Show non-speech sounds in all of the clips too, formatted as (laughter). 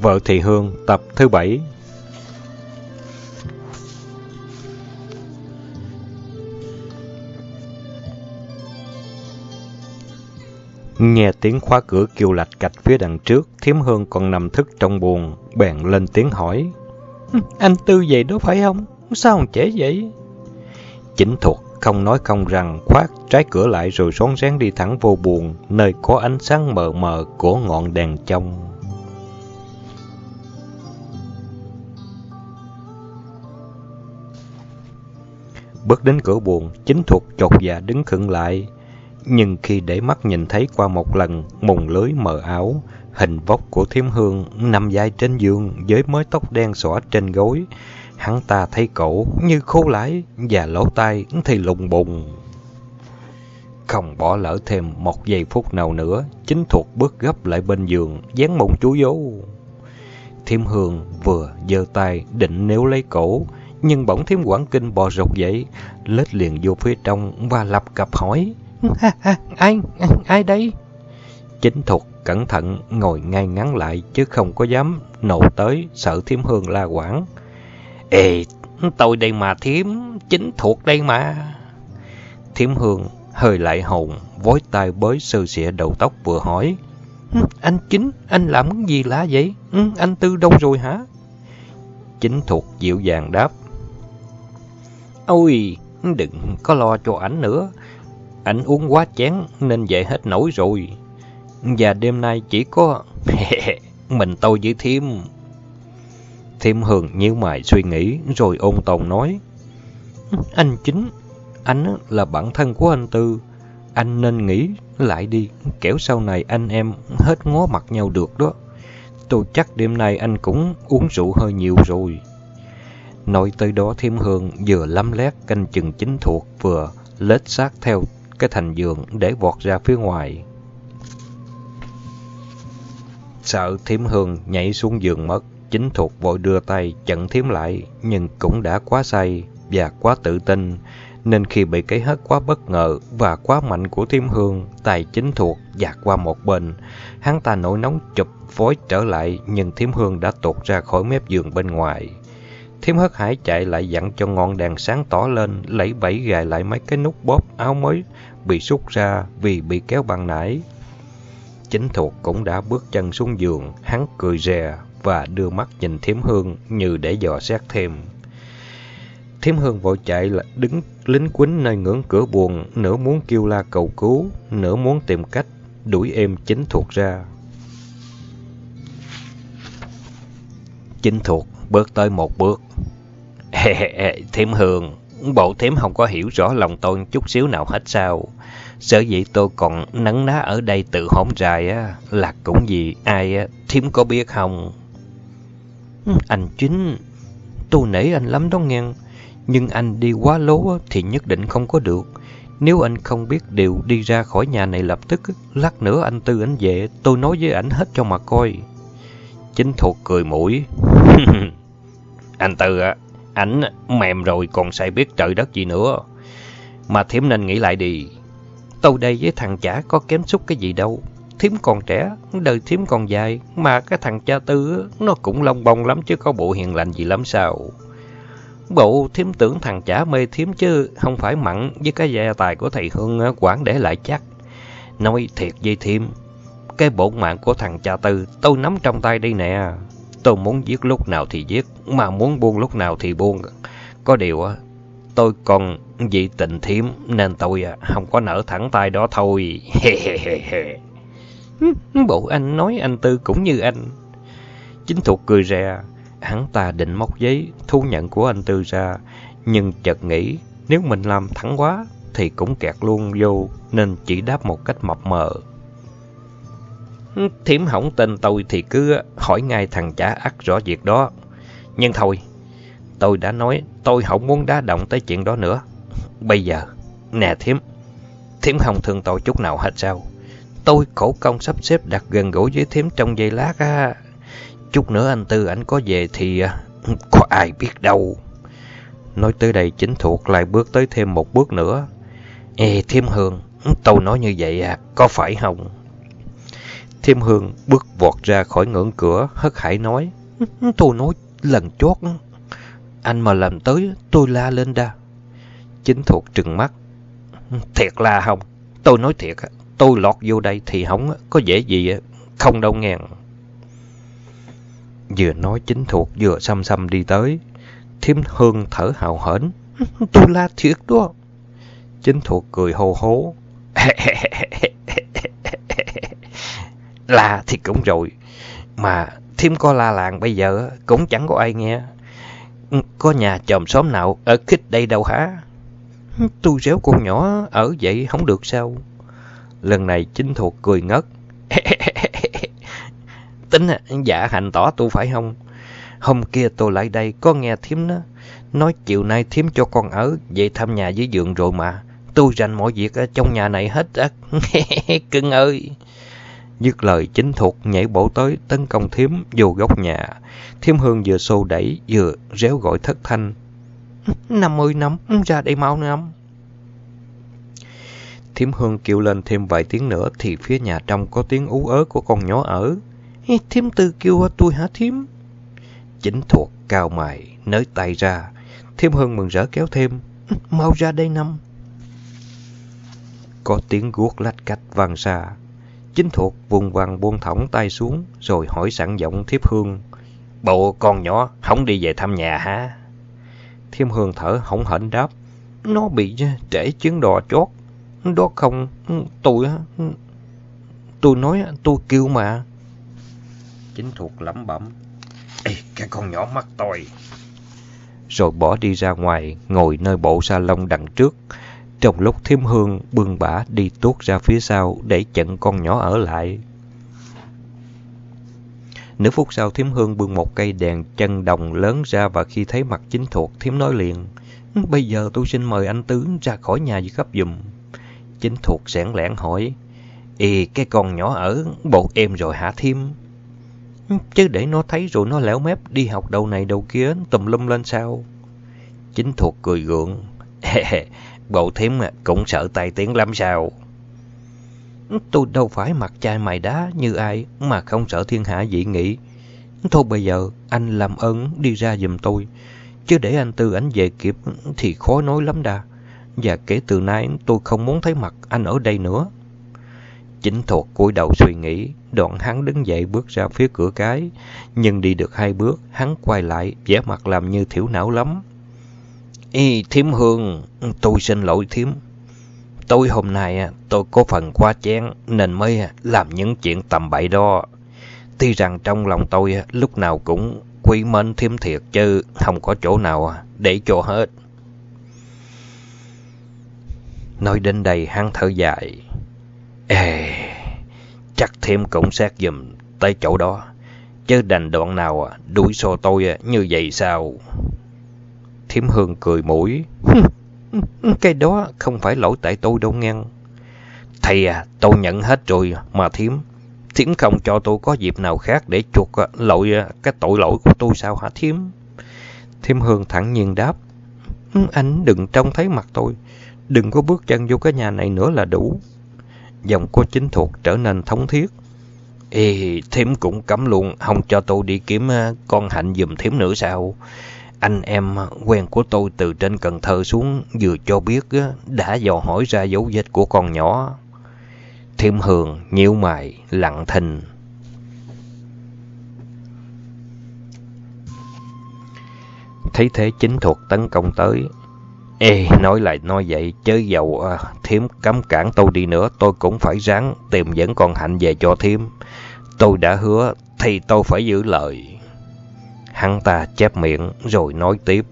Vợ Thị Hương tập thứ bảy Nghe tiếng khóa cửa kêu lạch cạch phía đằng trước, thiếm hương còn nằm thức trong buồn, bèn lên tiếng hỏi. Anh Tư vậy đó phải không? Sao còn trễ vậy? Chính thuộc không nói không rằng khoát trái cửa lại rồi rón rén đi thẳng vô buồn, nơi có ánh sáng mờ mờ của ngọn đèn trong. Bước đến cửa buồn, chính thuộc chột dạ đứng khựng lại. Nhưng khi để mắt nhìn thấy qua một lần, mùng lưới mờ áo, hình vóc của thiếm hương nằm dài trên giường với mớ tóc đen xõa trên gối. Hắn ta thấy cổ như khô lái và lỗ tai thì lùng bùng. Không bỏ lỡ thêm một giây phút nào nữa, chính thuộc bước gấp lại bên giường, dán mông chú dấu. Thiêm hương vừa giơ tay định nếu lấy cổ, nhưng bỗng thiếm quảng kinh bò rột dậy, lết liền vô phía trong và lập cập hỏi. ai, ai đây? Chính thuộc cẩn thận ngồi ngay ngắn lại chứ không có dám nổ tới sợ thiếm hương la quảng. Ê, tôi đây mà thiếm, chính thuộc đây mà. Thiếm hương hơi lại hồn, vối tay bới sơ xịa đầu tóc vừa hỏi. Anh chính, anh làm gì lạ vậy? Anh Tư đâu rồi hả? Chính thuộc dịu dàng đáp. Ôi, đừng có lo cho ảnh nữa. Ảnh uống quá chén nên dậy hết nổi rồi. Và đêm nay chỉ có (laughs) mình tôi với Thiêm. Thiêm Hường nhíu mày suy nghĩ rồi ôn tồn nói. Anh chính, anh là bản thân của anh Tư. Anh nên nghĩ lại đi, kẻo sau này anh em hết ngó mặt nhau được đó. Tôi chắc đêm nay anh cũng uống rượu hơi nhiều rồi. Nói tới đó Thiêm Hương vừa lắm lét canh chừng chính thuộc vừa lết sát theo cái thành giường để vọt ra phía ngoài. Sợ thiếm Hương nhảy xuống giường mất, chính thuộc vội đưa tay chặn thiếm lại, nhưng cũng đã quá say và quá tự tin, nên khi bị cái hất quá bất ngờ và quá mạnh của Thiêm Hương, tài chính thuộc dạt qua một bên, hắn ta nổi nóng chụp phối trở lại, nhưng Thiêm Hương đã tụt ra khỏi mép giường bên ngoài. Thiếm hất hải chạy lại dặn cho ngọn đèn sáng tỏ lên, lấy bẫy gài lại mấy cái nút bóp áo mới bị xúc ra vì bị kéo bằng nải. Chính thuộc cũng đã bước chân xuống giường, hắn cười rè và đưa mắt nhìn Thiếm Hương như để dò xét thêm. Thiếm Hương vội chạy là đứng lính quýnh nơi ngưỡng cửa buồn, nửa muốn kêu la cầu cứu, nửa muốn tìm cách đuổi em chính thuộc ra. Chính thuộc bước tới một bước. Thiếm Hương, bộ thiếm không có hiểu rõ lòng tôi chút xíu nào hết sao. Sở dĩ tôi còn nấn ná ở đây tự hổm dài á, là cũng vì ai á, thiếm có biết không? Ừ, anh chính, tôi nể anh lắm đó nghe, nhưng anh đi quá lố thì nhất định không có được. Nếu anh không biết điều đi ra khỏi nhà này lập tức, lát nữa anh Tư anh về, tôi nói với ảnh hết cho mà coi. Chính thuộc cười mũi. (laughs) anh Tư á, ảnh mềm rồi còn sai biết trời đất gì nữa. Mà thiếm nên nghĩ lại đi. Tôi đây với thằng chả có kém xúc cái gì đâu. Thiếm còn trẻ, đời thiếm còn dài, mà cái thằng cha tư nó cũng lông bông lắm chứ có bộ hiền lành gì lắm sao. Bộ thiếm tưởng thằng chả mê thiếm chứ không phải mặn với cái gia tài của thầy Hương quản để lại chắc. Nói thiệt với thiếm, cái bổn mạng của thằng cha tư tôi nắm trong tay đây nè. Tôi muốn giết lúc nào thì giết, mà muốn buông lúc nào thì buông. Có điều tôi còn vì tình thiếm nên tôi à, không có nở thẳng tay đó thôi. (laughs) Bộ anh nói anh Tư cũng như anh. Chính thuộc cười ra, hắn ta định móc giấy thu nhận của anh Tư ra, nhưng chợt nghĩ nếu mình làm thẳng quá thì cũng kẹt luôn vô nên chỉ đáp một cách mập mờ. Thiểm hỏng tên tôi thì cứ hỏi ngay thằng chả ắt rõ việc đó. Nhưng thôi, tôi đã nói tôi không muốn đá động tới chuyện đó nữa. Bây giờ, nè Thiểm, Thiểm không thương tôi chút nào hết sao? Tôi khổ công sắp xếp đặt gần gũi với Thiểm trong giây lát á. Chút nữa anh Tư ảnh có về thì à, có ai biết đâu. Nói tới đây chính thuộc lại bước tới thêm một bước nữa. Ê Thiếm Hương, tôi nói như vậy à, có phải không? Thiêm Hương bước vọt ra khỏi ngưỡng cửa, hất hải nói. Tôi nói lần chót, anh mà làm tới, tôi la lên đa. Chính thuộc trừng mắt. Thiệt là không, tôi nói thiệt, tôi lọt vô đây thì không có dễ gì, không đâu ngàn. Vừa nói chính thuộc vừa xăm xăm đi tới. Thiêm Hương thở hào hển. Tôi la thiệt đó. Chính thuộc cười hô hố. (laughs) là thì cũng rồi. Mà thêm có la làng bây giờ cũng chẳng có ai nghe. Có nhà chòm xóm nào ở khích đây đâu hả? Tôi réo con nhỏ ở vậy không được sao? Lần này chính thuộc cười ngất. (laughs) Tính giả dạ hành tỏ tôi phải không? Hôm kia tôi lại đây, có nghe thím nó Nói chiều nay thím cho con ở về thăm nhà dưới giường rồi mà. Tôi rành mọi việc ở trong nhà này hết á. (laughs) Cưng ơi! Dứt lời chính thuộc nhảy bộ tới tấn công thiếm vô góc nhà. Thiếm hương vừa xô đẩy vừa réo gọi thất thanh. Năm ơi năm, ra đây mau năm. Thiếm hương kêu lên thêm vài tiếng nữa thì phía nhà trong có tiếng ú ớ của con nhỏ ở. Thiếm tư kêu tôi hả thiếm? Chính thuộc cao mày, nới tay ra. Thiếm hương mừng rỡ kéo thêm. Mau ra đây năm. Có tiếng guốc lách cách vang xa. Chính thuộc vùng vằng buông thõng tay xuống, rồi hỏi sẵn giọng thiếp hương. Bộ con nhỏ không đi về thăm nhà hả? Thiêm hương thở hổng hển đáp. Nó bị ờ, trễ chuyến đò chót. Đó không, ừ, tôi ờ, ừ, Tôi nói ờ, tôi kêu mà. Chính thuộc lẩm bẩm. Ê, cái con nhỏ mắt tôi. Rồi bỏ đi ra ngoài, ngồi nơi bộ sa lông đằng trước. Trong lúc thiêm hương bưng bả đi tuốt ra phía sau để chặn con nhỏ ở lại. Nửa phút sau thiếm hương bưng một cây đèn chân đồng lớn ra và khi thấy mặt chính thuộc thiếm nói liền. Ừ, bây giờ tôi xin mời anh Tứ ra khỏi nhà giúp cấp dùm. Chính thuộc sẻn lẻn hỏi. Ê, cái con nhỏ ở bộ em rồi hả thiêm? Ừ, chứ để nó thấy rồi nó lẻo mép đi học đầu này đầu kia tùm lum lên sao? Chính thuộc cười gượng. (laughs) Bộ thím cũng sợ tai tiếng lắm sao? Tôi đâu phải mặt chai mày đá như ai mà không sợ thiên hạ dị nghị. Thôi bây giờ anh làm ơn đi ra giùm tôi. Chứ để anh Tư ảnh về kịp thì khó nói lắm đà. Và kể từ nay tôi không muốn thấy mặt anh ở đây nữa. Chính thuộc cúi đầu suy nghĩ, đoạn hắn đứng dậy bước ra phía cửa cái. Nhưng đi được hai bước, hắn quay lại, vẻ mặt làm như thiểu não lắm. Ê, thiếm hương, tôi xin lỗi thiếm. Tôi hôm nay tôi có phần quá chén nên mới làm những chuyện tầm bậy đó. Tuy rằng trong lòng tôi lúc nào cũng quý mến thiếm thiệt chứ không có chỗ nào để cho hết. Nói đến đây hắn thở dài. Ê, chắc thêm cũng xét dùm tới chỗ đó. Chứ đành đoạn nào đuổi xô tôi như vậy sao? Thiểm Hương cười mũi. (laughs) Cái đó không phải lỗi tại tôi đâu nghe. Thầy à, tôi nhận hết rồi mà Thiểm. Thiểm không cho tôi có dịp nào khác để chuộc à, lỗi à, cái tội lỗi của tôi sao hả Thiểm? Thiểm Hương thẳng nhiên đáp. Ừ, anh đừng trông thấy mặt tôi. Đừng có bước chân vô cái nhà này nữa là đủ. Dòng cô chính thuộc trở nên thống thiết. Ê, Thiếm cũng cấm luôn, không cho tôi đi kiếm à, con hạnh dùm Thiếm nữa sao? Anh em quen của tôi từ trên Cần Thơ xuống vừa cho biết đã dò hỏi ra dấu vết của con nhỏ. Thiêm Hường nhíu mày lặng thinh. Thấy thế chính thuộc tấn công tới. Ê, nói lại nói vậy, chớ dầu à, thiếm cấm cản tôi đi nữa, tôi cũng phải ráng tìm dẫn con hạnh về cho thiếm. Tôi đã hứa, thì tôi phải giữ lời. Hắn ta chép miệng rồi nói tiếp.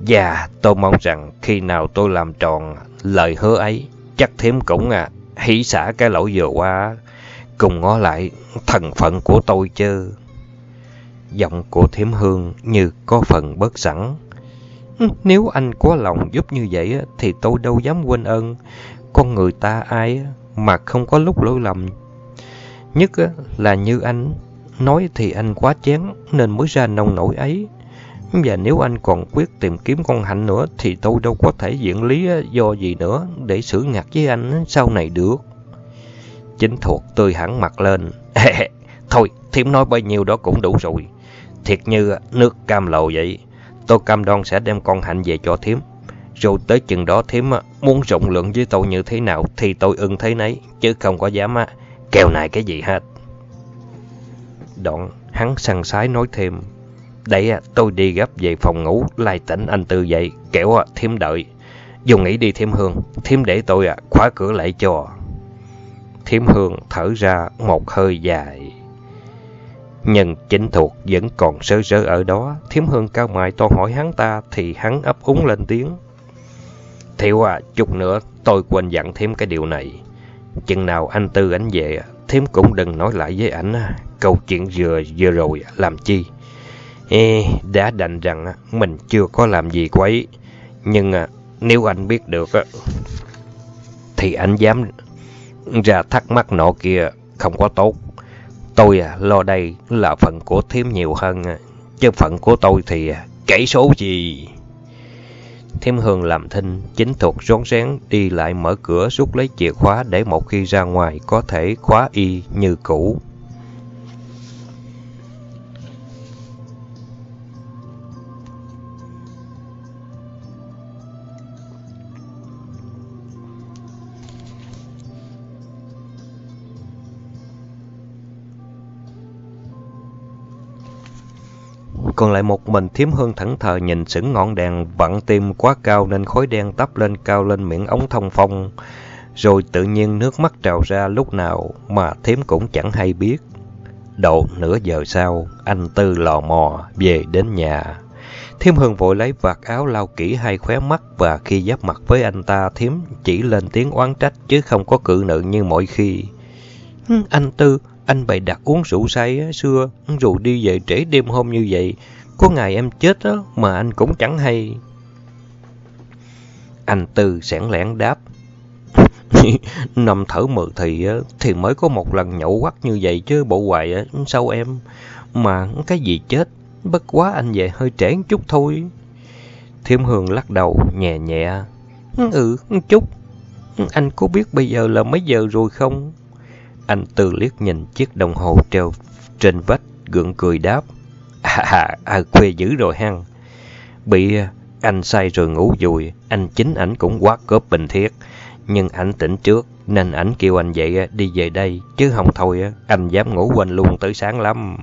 Dạ, tôi mong rằng khi nào tôi làm tròn lời hứa ấy, chắc thím cũng à, hỷ xả cái lỗi vừa qua, cùng ngó lại thần phận của tôi chứ. Giọng của thiếm hương như có phần bất sẵn. Nếu anh có lòng giúp như vậy thì tôi đâu dám quên ơn. Con người ta ai mà không có lúc lỗi lầm. Nhất là như anh Nói thì anh quá chán nên mới ra nông nổi ấy. Và nếu anh còn quyết tìm kiếm con hạnh nữa thì tôi đâu có thể diễn lý do gì nữa để xử ngặt với anh sau này được. Chính thuộc tươi hẳn mặt lên. (laughs) Thôi, thiếm nói bao nhiêu đó cũng đủ rồi. Thiệt như nước cam lầu vậy. Tôi cam đoan sẽ đem con hạnh về cho thiếm. Rồi tới chừng đó thiếm muốn rộng lượng với tôi như thế nào thì tôi ưng thế nấy, chứ không có dám kèo này cái gì hết. Đoạn hắn săn sái nói thêm. Đấy tôi đi gấp về phòng ngủ, lai tỉnh anh Tư dậy, kẻo thêm đợi. Dùng nghĩ đi thêm hương, thêm để tôi khóa cửa lại cho. Thiếm hương thở ra một hơi dài. Nhưng chính thuộc vẫn còn sơ sơ ở đó. Thiếm hương cao mại to hỏi hắn ta thì hắn ấp úng lên tiếng. Thiệu à, chút nữa tôi quên dặn thêm cái điều này. Chừng nào anh Tư ảnh về, thiếm cũng đừng nói lại với ảnh câu chuyện vừa vừa rồi làm chi. Ê, đã đành rằng mình chưa có làm gì quấy. Nhưng à, nếu anh biết được thì anh dám ra thắc mắc nọ kia không có tốt. Tôi à, lo đây là phần của thiếm nhiều hơn, à, chứ phận của tôi thì kể số gì. Thiêm Hương làm thinh, chính thuật rón rén đi lại mở cửa rút lấy chìa khóa để một khi ra ngoài có thể khóa y như cũ. Còn lại một mình thiếm hương thẫn thờ nhìn sững ngọn đèn vặn tim quá cao nên khói đen tắp lên cao lên miệng ống thông phong. Rồi tự nhiên nước mắt trào ra lúc nào mà thiếm cũng chẳng hay biết. Độ nửa giờ sau, anh Tư lò mò về đến nhà. Thiếm Hương vội lấy vạt áo lau kỹ hai khóe mắt và khi giáp mặt với anh ta, Thiếm chỉ lên tiếng oán trách chứ không có cự nữ như mọi khi. Anh Tư, anh bày đặt uống rượu say xưa, rượu đi về trễ đêm hôm như vậy. Có ngày em chết đó, mà anh cũng chẳng hay. Anh Tư sẻn lẻn đáp. (laughs) Nằm thở mờ thì thì mới có một lần nhậu quắc như vậy chứ bộ hoài sao em. Mà cái gì chết, bất quá anh về hơi trễ chút thôi. Thiêm Hương lắc đầu nhẹ nhẹ. Ừ, chút. Anh có biết bây giờ là mấy giờ rồi không? Anh Tư liếc nhìn chiếc đồng hồ treo trên vách, gượng cười đáp. À, à, à khuya dữ rồi hăng. Bị à, anh say rồi ngủ dùi, anh chính ảnh cũng quá cớp bình thiết. Nhưng ảnh tỉnh trước, nên ảnh kêu anh dậy à, đi về đây, chứ không thôi à, anh dám ngủ quên luôn tới sáng lắm.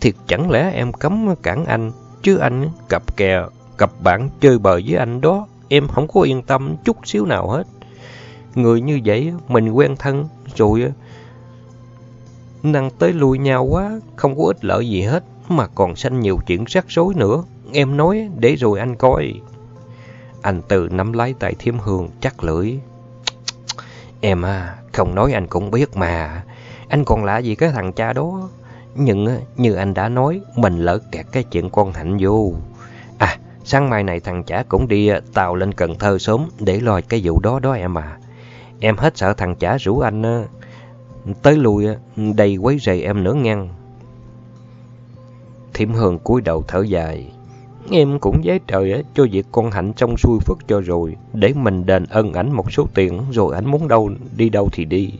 Thiệt chẳng lẽ em cấm cản anh, chứ anh cặp kè, cặp bạn chơi bời với anh đó, em không có yên tâm chút xíu nào hết. Người như vậy mình quen thân rồi năng tới lui nhau quá, không có ích lợi gì hết, mà còn sanh nhiều chuyện rắc rối nữa. Em nói để rồi anh coi. Anh từ nắm lấy tay Thiêm hương chắc lưỡi. Em à, không nói anh cũng biết mà. Anh còn lạ gì cái thằng cha đó. Nhưng như anh đã nói, mình lỡ kẹt cái chuyện con Hạnh vô. À, sáng mai này thằng chả cũng đi à, tàu lên Cần Thơ sớm để lo cái vụ đó đó em à. Em hết sợ thằng chả rủ anh tới lui đầy quấy rầy em nữa ngăn. Thiểm Hương cúi đầu thở dài. Em cũng giấy trời cho việc con Hạnh trong xuôi phức cho rồi, để mình đền ân ảnh một số tiền, rồi ảnh muốn đâu đi đâu thì đi.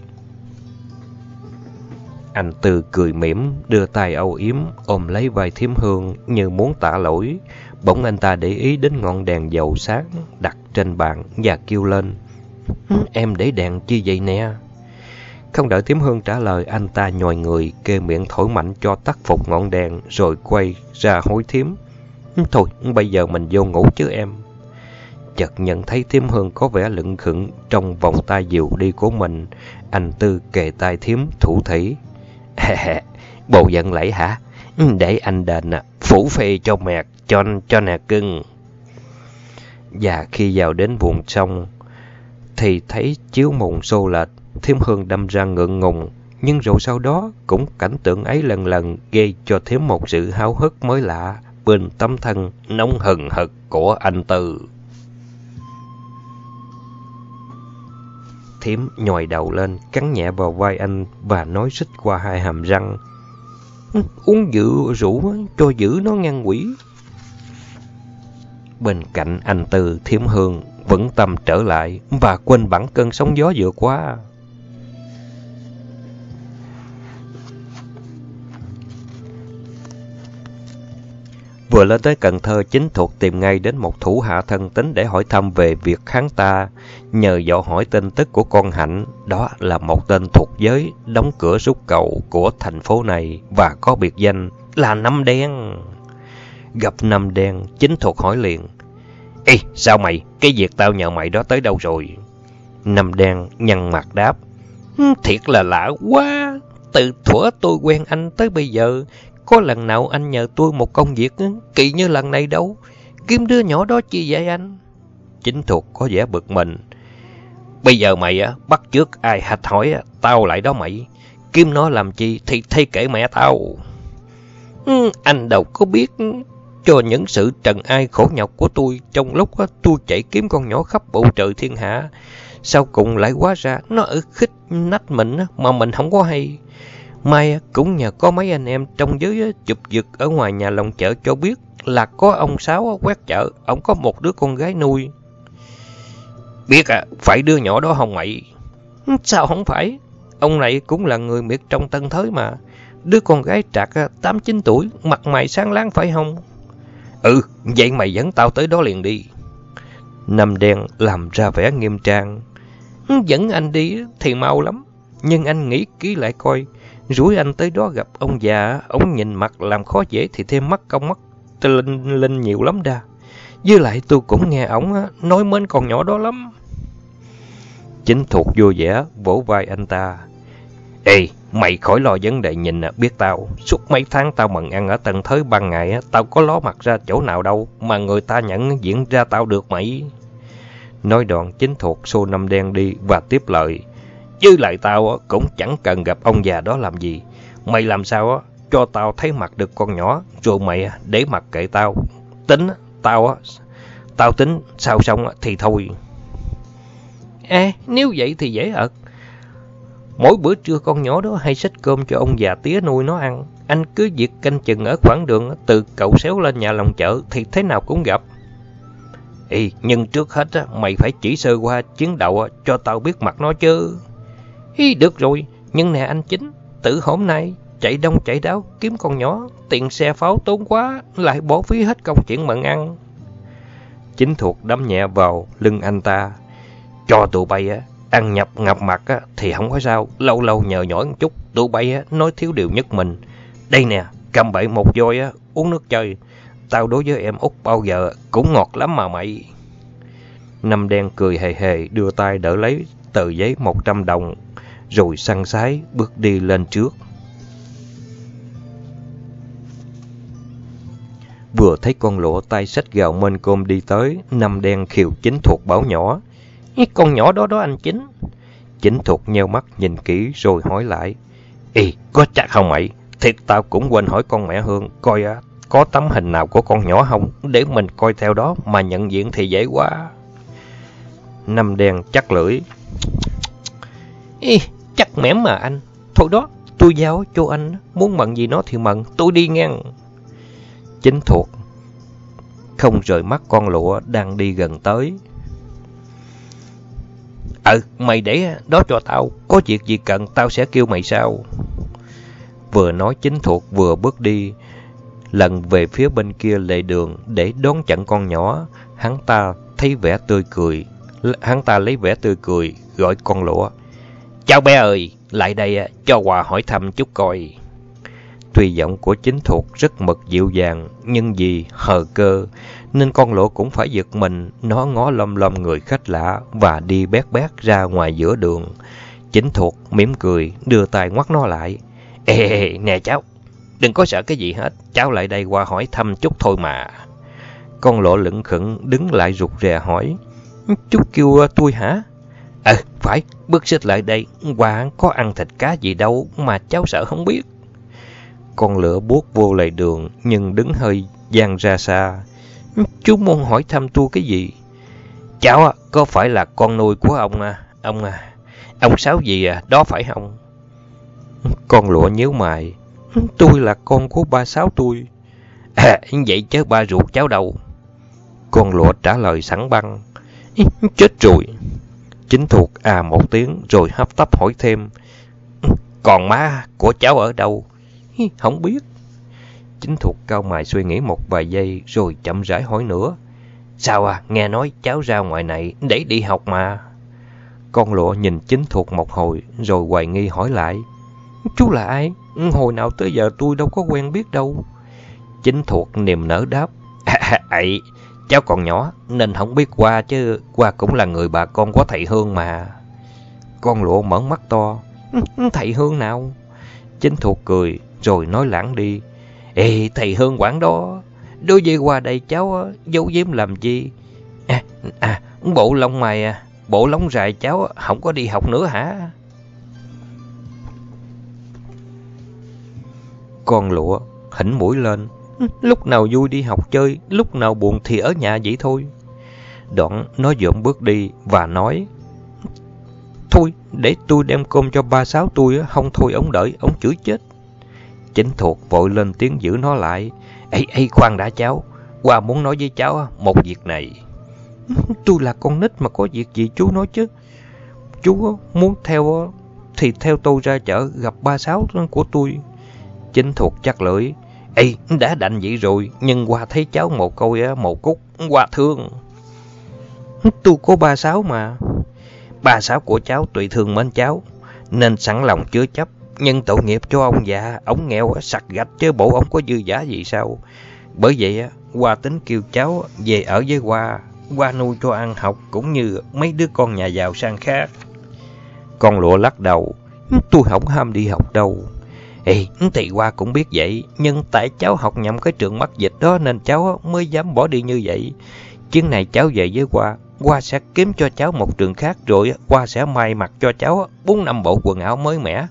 Anh Tư cười mỉm, đưa tay âu yếm, ôm lấy vai Thiểm Hương như muốn tạ lỗi. Bỗng anh ta để ý đến ngọn đèn dầu sáng đặt trên bàn và kêu lên. Em để đèn chi vậy nè? Không đợi Tiếm Hương trả lời, anh ta nhòi người, kê miệng thổi mạnh cho tắt phục ngọn đèn, rồi quay ra hối Thiếm. Thôi, bây giờ mình vô ngủ chứ em. Chợt nhận thấy Thiếm Hương có vẻ lựng khựng trong vòng tay dịu đi của mình. Anh Tư kề tay Thiếm thủ thủy. Bộ giận lẫy hả? Để anh đền à, phủ phê cho mẹt, cho, cho nè cưng. Và khi vào đến vùng sông, thì thấy chiếu mụn xô lệch, Thiêm Hương đâm ra ngượng ngùng, nhưng rồi sau đó cũng cảnh tượng ấy lần lần gây cho Thiêm một sự háo hức mới lạ bên tấm thân nóng hừng hực của anh Tư. Thiếm nhòi đầu lên, cắn nhẹ vào vai anh và nói xích qua hai hàm răng. Uống dự rượu cho giữ nó ngăn quỷ. Bên cạnh anh Tư, Thiếm Hương vững tâm trở lại và quên bẵng cơn sóng gió vừa qua. Vừa lên tới Cần Thơ, chính thuộc tìm ngay đến một thủ hạ thân tính để hỏi thăm về việc kháng ta. Nhờ dò hỏi tin tức của con Hạnh, đó là một tên thuộc giới, đóng cửa rút cầu của thành phố này và có biệt danh là Năm Đen. Gặp Năm Đen, chính thuộc hỏi liền. Ê, sao mày? Cái việc tao nhờ mày đó tới đâu rồi? Nam Đen nhăn mặt đáp. Thiệt là lạ quá. Từ thuở tôi quen anh tới bây giờ, có lần nào anh nhờ tôi một công việc kỳ như lần này đâu. Kiếm đứa nhỏ đó chi vậy anh? Chính thuộc có vẻ bực mình. Bây giờ mày á bắt trước ai hạch hỏi á, tao lại đó mày. Kiếm nó làm chi thì thay kể mẹ tao. Anh đâu có biết cho những sự trần ai khổ nhọc của tôi trong lúc tôi chạy kiếm con nhỏ khắp bầu trời thiên hạ. Sau cùng lại quá ra nó ở khích nách mình mà mình không có hay. Mai cũng nhờ có mấy anh em trong giới chụp giật ở ngoài nhà lòng chợ cho biết là có ông Sáu quét chợ, ông có một đứa con gái nuôi. Biết à, phải đưa nhỏ đó không mày? (laughs) Sao không phải? Ông này cũng là người miệt trong tân thới mà. Đứa con gái trạc 8-9 tuổi, mặt mày sáng láng phải không? Ừ, vậy mày dẫn tao tới đó liền đi. Nằm đen làm ra vẻ nghiêm trang. Ừ, dẫn anh đi thì mau lắm, nhưng anh nghĩ kỹ lại coi. Rủi anh tới đó gặp ông già, ông nhìn mặt làm khó dễ thì thêm mắt công mắt linh linh nhiều lắm đa. Với lại tôi cũng nghe ổng nói mến con nhỏ đó lắm. Chính thuộc vô vẻ, vỗ vai anh ta. Ê, mày khỏi lo vấn đề nhìn à, biết tao. Suốt mấy tháng tao mần ăn ở tầng thới ban ngày, à, tao có ló mặt ra chỗ nào đâu, mà người ta nhận diễn ra tao được mày. Nói đoạn chính thuộc xô năm đen đi và tiếp lời. Chứ lại tao à, cũng chẳng cần gặp ông già đó làm gì. Mày làm sao à, cho tao thấy mặt được con nhỏ, rồi mày để mặt kệ tao. Tính, tao tao tính sao xong thì thôi. À, nếu vậy thì dễ ợt. Mỗi bữa trưa con nhỏ đó hay xách cơm cho ông già tía nuôi nó ăn. Anh cứ việc canh chừng ở khoảng đường từ cậu xéo lên nhà lòng chợ thì thế nào cũng gặp. Ê, nhưng trước hết mày phải chỉ sơ qua chiến đầu cho tao biết mặt nó chứ. Ý, được rồi, nhưng nè anh chính, từ hôm nay chạy đông chạy đáo kiếm con nhỏ, tiền xe pháo tốn quá, lại bỏ phí hết công chuyện mận ăn. Chính thuộc đấm nhẹ vào lưng anh ta. Cho tụi bay á, ăn nhập ngập mặt á, thì không có sao, lâu lâu nhờ nhỏi một chút, tụi bay á, nói thiếu điều nhất mình. Đây nè, cầm bậy một voi á, uống nước chơi. Tao đối với em út bao giờ cũng ngọt lắm mà mày. Năm đen cười hề hề đưa tay đỡ lấy tờ giấy 100 đồng rồi săn sái bước đi lên trước. Vừa thấy con lỗ tay sách gạo mênh cơm đi tới, năm đen khiều chính thuộc bảo nhỏ. Con nhỏ đó đó anh chính. Chính thuộc nheo mắt nhìn kỹ rồi hỏi lại. Ý, có chắc không mày? Thiệt tao cũng quên hỏi con mẹ Hương, coi á, có tấm hình nào của con nhỏ không? Để mình coi theo đó mà nhận diện thì dễ quá. Năm đen chắc lưỡi. Ý, chắc mẻm mà anh. Thôi đó, tôi giao cho anh. Muốn mận gì nó thì mận, tôi đi ngang. Chính thuộc. Không rời mắt con lụa đang đi gần tới. Ừ, mày để đó cho tao. Có việc gì cần tao sẽ kêu mày sau Vừa nói chính thuộc vừa bước đi. Lần về phía bên kia lề đường để đón chặn con nhỏ. Hắn ta thấy vẻ tươi cười. Hắn ta lấy vẻ tươi cười gọi con lụa. Chào bé ơi, lại đây cho quà hỏi thăm chút coi. Tuy giọng của chính thuộc rất mực dịu dàng, nhưng vì hờ cơ, nên con lỗ cũng phải giật mình, nó ngó lom lom người khách lạ và đi bét bét ra ngoài giữa đường. Chính thuộc mỉm cười, đưa tay ngoắt nó lại. Ê, nè cháu, đừng có sợ cái gì hết, cháu lại đây qua hỏi thăm chút thôi mà. Con lộ lững khẩn đứng lại rụt rè hỏi, Chú kêu à, tôi hả? Ờ, phải, bước xích lại đây, qua có ăn thịt cá gì đâu mà cháu sợ không biết. Con lửa buốt vô lề đường, nhưng đứng hơi gian ra xa. Chú muốn hỏi thăm tôi cái gì? Cháu có phải là con nuôi của ông à? Ông à, ông Sáu gì à? Đó phải không? Con lụa nhíu mày. Tôi là con của ba Sáu tôi. À, vậy chứ ba ruột cháu đâu? Con lụa trả lời sẵn băng. Chết rồi. Chính thuộc à một tiếng rồi hấp tấp hỏi thêm. Còn má của cháu ở đâu? Không biết. Chính thuộc cao mày suy nghĩ một vài giây rồi chậm rãi hỏi nữa. Sao à, nghe nói cháu ra ngoài này để đi học mà. Con lụa nhìn chính thuộc một hồi rồi hoài nghi hỏi lại. Chú là ai? Hồi nào tới giờ tôi đâu có quen biết đâu. Chính thuộc niềm nở đáp. À, à ấy, cháu còn nhỏ nên không biết qua chứ qua cũng là người bà con của thầy Hương mà. Con lụa mở mắt to. (laughs) Thầy Hương nào? Chính thuộc cười rồi nói lãng đi. Ê, thầy Hương quản đó. Đối với qua đây cháu giấu giếm làm gì? À, à bộ lông mày à, bộ lông dài cháu không có đi học nữa hả? Con lụa hỉnh mũi lên. Lúc nào vui đi học chơi, lúc nào buồn thì ở nhà vậy thôi. Đoạn nó dộm bước đi và nói Thôi, để tôi đem cơm cho ba sáu tôi, không thôi ông đợi, ông chửi chết. Chính thuộc vội lên tiếng giữ nó lại. Ê, ê, khoan đã cháu, qua muốn nói với cháu một việc này. (laughs) Tôi là con nít mà có việc gì chú nói chứ. Chú muốn theo thì theo tôi ra chợ gặp ba sáu của tôi. Chính thuộc chắc lưỡi. Ê, đã đành vậy rồi, nhưng qua thấy cháu một câu một cúc, qua thương. (laughs) Tôi có ba sáu mà. Ba sáu của cháu tùy thương mến cháu, nên sẵn lòng chứa chấp. Nhưng tội nghiệp cho ông già, ông nghèo sặc gạch chứ bộ ông có dư giả gì sao. Bởi vậy, Hoa tính kêu cháu về ở với Hoa, Hoa nuôi cho ăn học cũng như mấy đứa con nhà giàu sang khác. Con lụa lắc đầu, tôi không ham đi học đâu. Ê, thì Hoa cũng biết vậy, nhưng tại cháu học nhầm cái trường mắc dịch đó nên cháu mới dám bỏ đi như vậy. Chuyến này cháu về với Hoa, Hoa sẽ kiếm cho cháu một trường khác rồi Hoa sẽ may mặc cho cháu bốn năm bộ quần áo mới mẻ,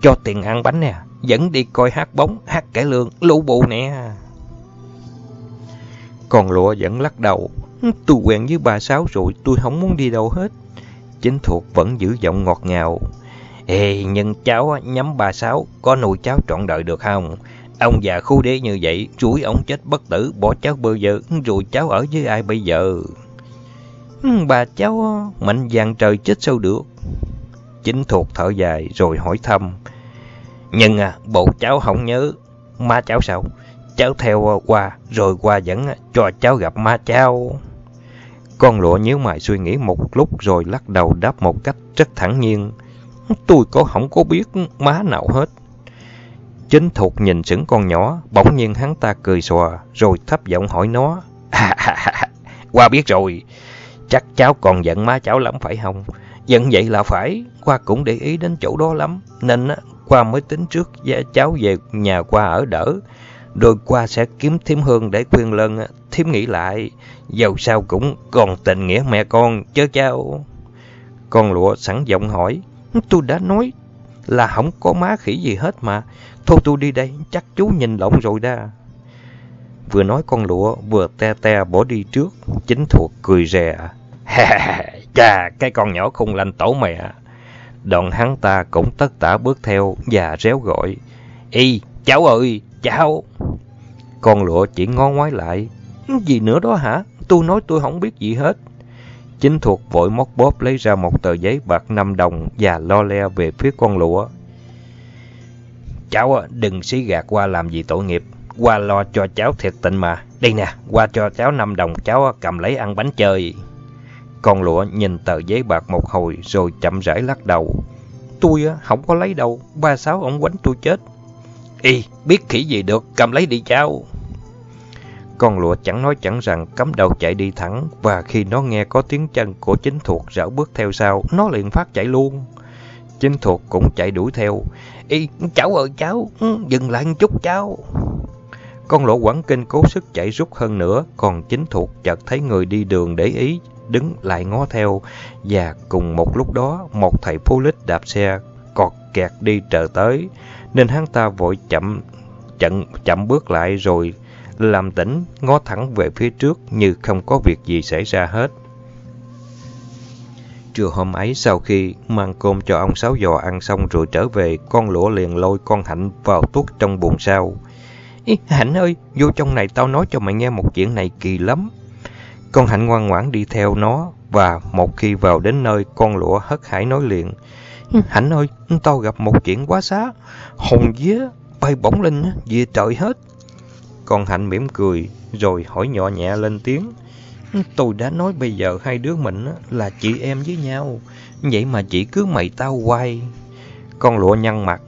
cho tiền ăn bánh nè, dẫn đi coi hát bóng, hát cải lương, lũ bụ nè. Còn lụa vẫn lắc đầu, tôi quen với bà Sáu rồi, tôi không muốn đi đâu hết. Chính thuộc vẫn giữ giọng ngọt ngào. Ê, nhưng cháu nhắm bà Sáu, có nuôi cháu trọn đời được không? Ông già khu đế như vậy, chuỗi ông chết bất tử, bỏ cháu bơ giờ, rồi cháu ở với ai bây giờ? Bà cháu mạnh vàng trời chết sao được? Chính thuộc thở dài rồi hỏi thăm. Nhưng à, bộ cháu không nhớ. Má cháu sao? Cháu theo qua, rồi qua dẫn cho cháu gặp má cháu. Con lụa nhíu mày suy nghĩ một lúc rồi lắc đầu đáp một cách rất thẳng nhiên. Tôi có không có biết má nào hết. Chính thuộc nhìn sững con nhỏ, bỗng nhiên hắn ta cười xòa, rồi thấp giọng hỏi nó. (laughs) qua biết rồi, chắc cháu còn giận má cháu lắm phải không? Dẫn vậy là phải, qua cũng để ý đến chỗ đó lắm, nên qua mới tính trước cháu về nhà qua ở đỡ. Rồi qua sẽ kiếm thím hương để khuyên lân, thím nghĩ lại, dầu sao cũng còn tình nghĩa mẹ con, chứ cháu. Con lụa sẵn giọng hỏi, tôi đã nói là không có má khỉ gì hết mà. Thôi tôi đi đây, chắc chú nhìn lộn rồi đa. Vừa nói con lụa, vừa te te bỏ đi trước, chính thuộc cười rè. Chà, cái con nhỏ khung lành tổ mẹ. Đoạn hắn ta cũng tất tả bước theo và réo gọi. Y, cháu ơi, cháu. Con lụa chỉ ngó ngoái lại. Gì nữa đó hả? Tôi nói tôi không biết gì hết. Chính thuộc vội móc bóp lấy ra một tờ giấy bạc 5 đồng và lo le về phía con lụa. Cháu đừng xí gạt qua làm gì tội nghiệp. Qua lo cho cháu thiệt tình mà. Đây nè, qua cho cháu 5 đồng cháu cầm lấy ăn bánh chơi. Con lụa nhìn tờ giấy bạc một hồi rồi chậm rãi lắc đầu. Tôi không có lấy đâu, ba sáu ông quánh tôi chết. Y, biết khỉ gì được, cầm lấy đi cháu. Con lụa chẳng nói chẳng rằng cắm đầu chạy đi thẳng và khi nó nghe có tiếng chân của chính thuộc rảo bước theo sau, nó liền phát chạy luôn. Chính thuộc cũng chạy đuổi theo. Y, cháu ơi cháu, ừ, dừng lại một chút cháu. Con lỗ quảng kinh cố sức chạy rút hơn nữa, còn chính thuộc chợt thấy người đi đường để ý, đứng lại ngó theo. Và cùng một lúc đó, một thầy police đạp xe, cọt kẹt đi trở tới, nên hắn ta vội chậm, chậm, chậm bước lại rồi làm tỉnh, ngó thẳng về phía trước như không có việc gì xảy ra hết. Trưa hôm ấy sau khi mang cơm cho ông Sáu Giò ăn xong rồi trở về, con lũa liền lôi con Hạnh vào tuốt trong buồng sau. Ý, Hạnh ơi, vô trong này tao nói cho mày nghe một chuyện này kỳ lắm. Con Hạnh ngoan ngoãn đi theo nó và một khi vào đến nơi con lụa hất hải nói liền. Hạnh ơi, tao gặp một chuyện quá xá, hồn vía bay bổng lên về trời hết. Con Hạnh mỉm cười, rồi hỏi nhỏ nhẹ lên tiếng. Tôi đã nói bây giờ hai đứa mình là chị em với nhau, vậy mà chị cứ mày tao quay. Con lụa nhăn mặt,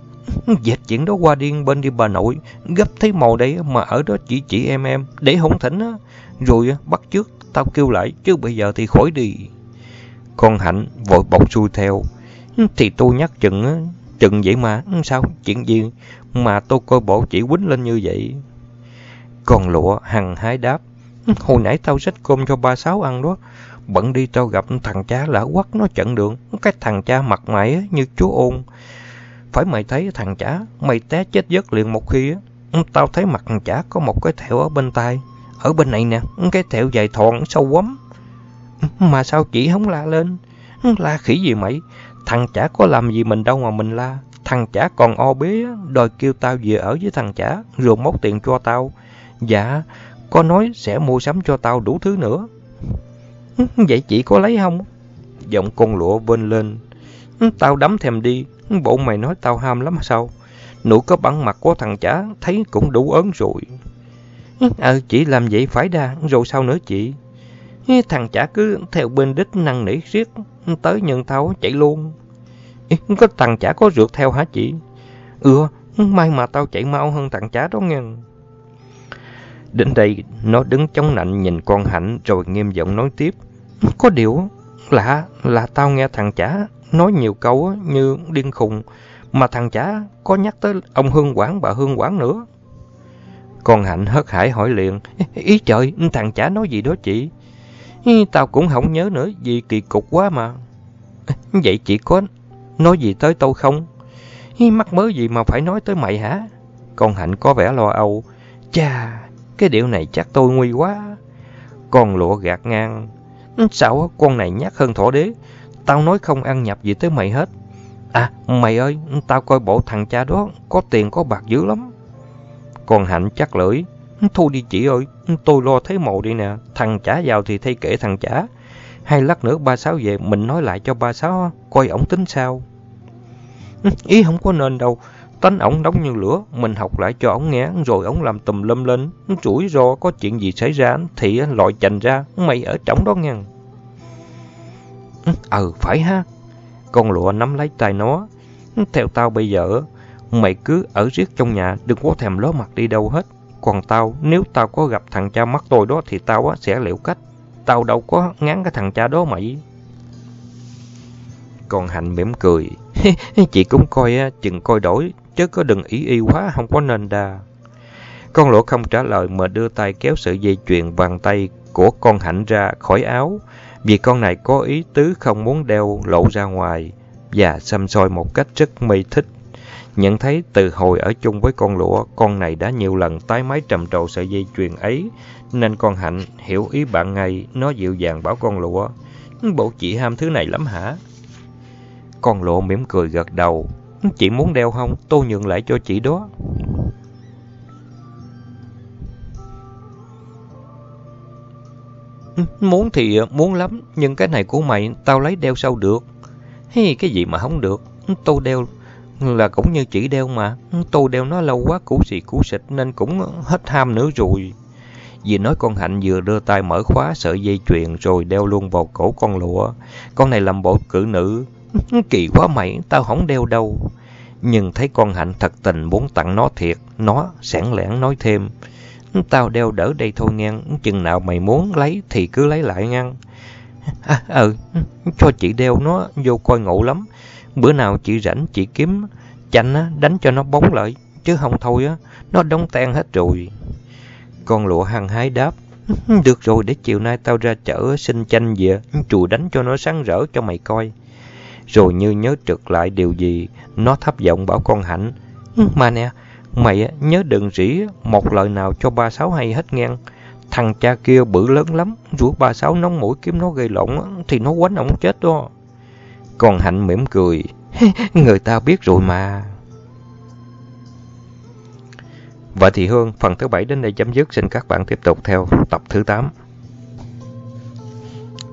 dẹp chuyện đó qua điên bên đi bà nội, gấp thấy màu đây mà ở đó chỉ chị em em, để hỗn thỉnh á. Rồi bắt trước, tao kêu lại, chứ bây giờ thì khỏi đi. Con Hạnh vội bọc xuôi theo, thì tôi nhắc chừng, chừng vậy mà, ừ, sao, chuyện gì mà tôi coi bộ chỉ quýnh lên như vậy. Con lụa hằng hái đáp, hồi nãy tao xách cơm cho ba sáu ăn đó, bận đi tao gặp thằng cha lỡ quắc nó chặn đường, cái thằng cha mặt mày như chú ôn. Phải mày thấy thằng chả, mày té chết giấc liền một khi á. Tao thấy mặt thằng chả có một cái thẹo ở bên tai. Ở bên này nè, cái thẹo dài thọn sâu quắm. Mà sao chị không la lên? La khỉ gì mày? Thằng chả có làm gì mình đâu mà mình la. Thằng chả còn o bế, đòi kêu tao về ở với thằng chả, rồi móc tiền cho tao. Dạ, có nói sẽ mua sắm cho tao đủ thứ nữa. Vậy chị có lấy không? Giọng con lụa vên lên. Tao đấm thèm đi, bộ mày nói tao ham lắm sao? Nụ có bắn mặt của thằng chả thấy cũng đủ ớn rồi. Ờ, (laughs) chị làm vậy phải đa, rồi sao nữa chị? Thằng chả cứ theo bên đích năng nỉ riết, tới nhận tháo chạy luôn. Có thằng chả có rượt theo hả chị? Ừ, may mà tao chạy mau hơn thằng chả đó nghe. Đến đây, nó đứng chống nạnh nhìn con hạnh rồi nghiêm giọng nói tiếp. Có điều, lạ là tao nghe thằng chả nói nhiều câu như điên khùng, mà thằng chả có nhắc tới ông Hương Quảng bà Hương Quảng nữa. Con Hạnh hớt hải hỏi liền, (laughs) ý trời, thằng chả nói gì đó chị? Tao cũng không nhớ nữa, vì kỳ cục quá mà. (laughs) Vậy chị có nói gì tới tôi không? Mắc mớ gì mà phải nói tới mày hả? Con Hạnh có vẻ lo âu. Chà, cái điệu này chắc tôi nguy quá. Con lụa gạt ngang. Sao con này nhát hơn thổ đế? Tao nói không ăn nhập gì tới mày hết. À, mày ơi, tao coi bộ thằng cha đó có tiền có bạc dữ lắm. Còn Hạnh chắc lưỡi. Thôi đi chị ơi, tôi lo thấy mồ đi nè. Thằng trả vào thì thay kể thằng trả, Hay lát nữa ba sáu về mình nói lại cho ba sáu coi ổng tính sao. Ý không có nên đâu. Tánh ổng đóng như lửa, mình học lại cho ổng nghe, rồi ổng làm tùm lâm lên. Chủi ro có chuyện gì xảy ra thì loại chành ra, mày ở trong đó nghe. Ừ, phải ha. Con lụa nắm lấy tay nó. Theo tao bây giờ, mày cứ ở riết trong nhà, đừng có thèm ló mặt đi đâu hết. Còn tao, nếu tao có gặp thằng cha mắt tôi đó thì tao sẽ liệu cách. Tao đâu có ngán cái thằng cha đó mày. Còn Hạnh mỉm cười. (laughs) Chị cũng coi chừng coi đổi, chứ có đừng ý y quá, không có nên đà. Con lỗ không trả lời mà đưa tay kéo sợi dây chuyền vàng tay của con Hạnh ra khỏi áo, vì con này có ý tứ không muốn đeo lộ ra ngoài và xăm soi một cách rất mê thích. Nhận thấy từ hồi ở chung với con lũa, con này đã nhiều lần tái máy trầm trồ sợi dây chuyền ấy, nên con Hạnh hiểu ý bạn ngay, nó dịu dàng bảo con lũa, Bộ chị ham thứ này lắm hả? Con lụa mỉm cười gật đầu. Chị muốn đeo không? Tôi nhường lại cho chị đó. Muốn thì muốn lắm, nhưng cái này của mày tao lấy đeo sao được? Hi cái gì mà không được? Tôi đeo là cũng như chỉ đeo mà. Tôi đeo nó lâu quá cũ xì cũ xịt nên cũng hết ham nữa rồi. Vì nói con Hạnh vừa đưa tay mở khóa sợi dây chuyền rồi đeo luôn vào cổ con lụa. Con này làm bộ cử nữ. Kỳ quá mày, tao không đeo đâu. Nhưng thấy con Hạnh thật tình muốn tặng nó thiệt, nó sẵn lẻn nói thêm. Tao đeo đỡ đây thôi ngang, chừng nào mày muốn lấy thì cứ lấy lại ngang. À, ừ, cho chị đeo nó vô coi ngộ lắm. Bữa nào chị rảnh chị kiếm chanh đánh cho nó bóng lại, chứ không thôi á, nó đóng tan hết rồi. Con lụa hăng hái đáp, được rồi để chiều nay tao ra chợ xin chanh về, chùa đánh cho nó sáng rỡ cho mày coi. Rồi như nhớ trực lại điều gì, nó thấp giọng bảo con Hạnh, mà nè, Mày nhớ đừng rỉ một lời nào cho ba sáu hay hết ngang. Thằng cha kia bự lớn lắm, rủa ba sáu nóng mũi kiếm nó gây lộn thì nó quánh ổng chết đó. Còn Hạnh mỉm cười, (laughs) người ta biết rồi mà. Và thì Hương, phần thứ bảy đến đây chấm dứt. Xin các bạn tiếp tục theo tập thứ 8.